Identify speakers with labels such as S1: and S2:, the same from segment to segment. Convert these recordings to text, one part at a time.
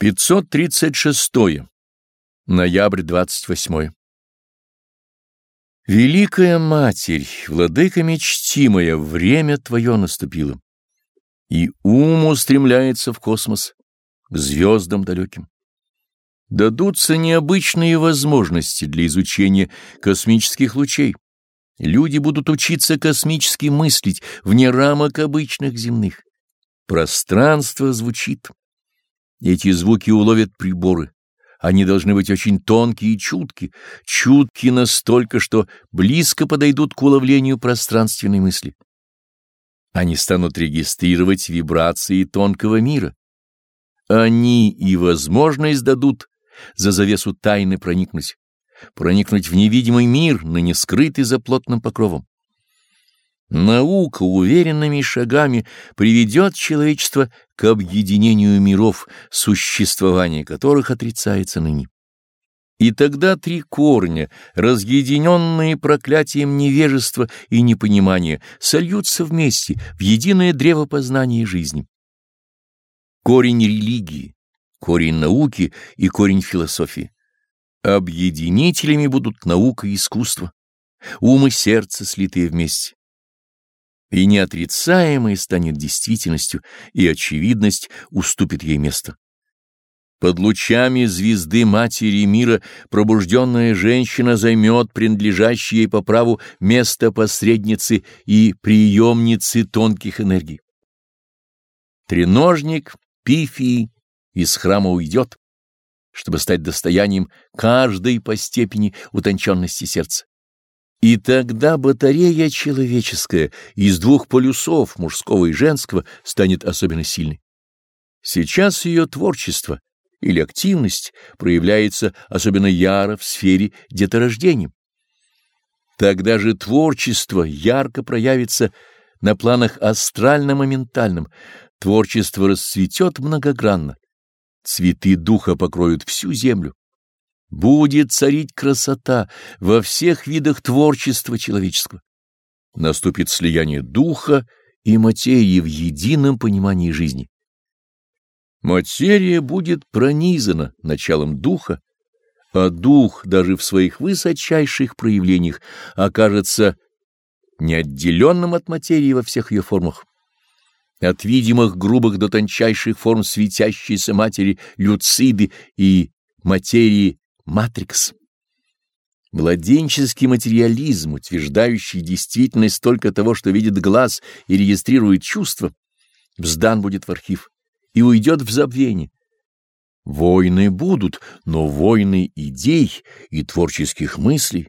S1: 536. Ноябрь 28. Великая Матерь, Владыка чтимая, время Твое наступило, и ум устремляется в космос, к звездам далеким. Дадутся необычные возможности для изучения космических лучей. Люди будут учиться космически мыслить вне рамок обычных земных. Пространство звучит. Эти звуки уловят приборы. Они должны быть очень тонкие и чутки, чутки настолько, что близко подойдут к уловлению пространственной мысли. Они станут регистрировать вибрации тонкого мира. Они и возможность дадут за завесу тайны проникнуть, проникнуть в невидимый мир, но не скрытый за плотным покровом. Наука уверенными шагами приведет человечество к объединению миров, существование которых отрицается ныне. И тогда три корня, разъединенные проклятием невежества и непонимания, сольются вместе в единое древо познания жизни. Корень религии, корень науки и корень философии. Объединителями будут наука и искусство, ум и сердце слитые вместе и неотрицаемое станет действительностью, и очевидность уступит ей место. Под лучами звезды Матери Мира пробужденная женщина займет принадлежащее ей по праву место посредницы и приемницы тонких энергий. Треножник Пифии из храма уйдет, чтобы стать достоянием каждой по степени утонченности сердца. И тогда батарея человеческая из двух полюсов, мужского и женского, станет особенно сильной. Сейчас ее творчество или активность проявляется особенно яро в сфере деторождения. Тогда же творчество ярко проявится на планах астрально-моментальном, творчество расцветет многогранно, цветы духа покроют всю землю. Будет царить красота во всех видах творчества человеческого. Наступит слияние духа и материи в едином понимании жизни. Материя будет пронизана началом духа, а дух даже в своих высочайших проявлениях окажется неотделенным от материи во всех ее формах. От видимых грубых до тончайших форм светящейся матери люциды и материи Матрикс. Младенческий материализм, утверждающий действительность только того, что видит глаз и регистрирует чувства, вздан будет в архив и уйдет в забвение. Войны будут, но войны идей и творческих мыслей.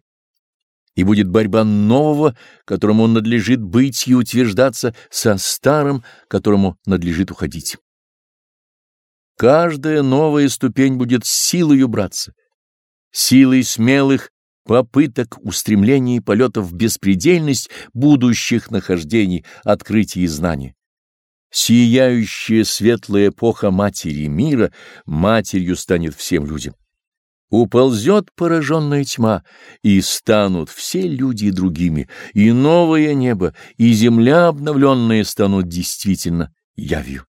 S1: И будет борьба нового, которому надлежит быть и утверждаться, со старым, которому надлежит уходить. Каждая новая ступень будет силою браться силой смелых попыток, устремлений и полетов в беспредельность будущих нахождений, открытий и знаний. Сияющая светлая эпоха Матери мира матерью станет всем людям. Уползет пораженная тьма, и станут все люди другими, и новое небо, и земля обновленная станут действительно явью.